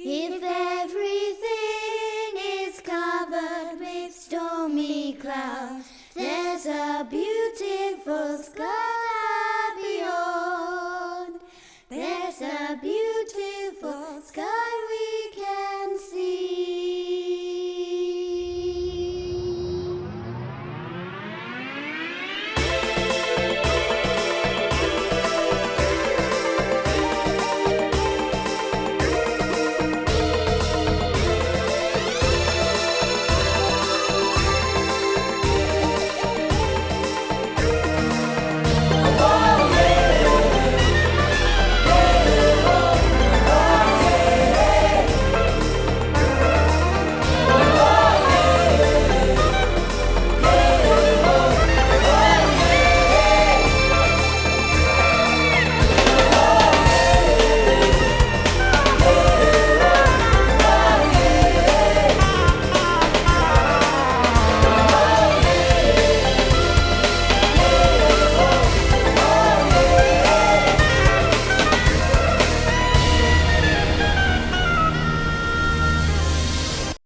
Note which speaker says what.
Speaker 1: If everything is covered with stormy clouds, there's a beautiful sky.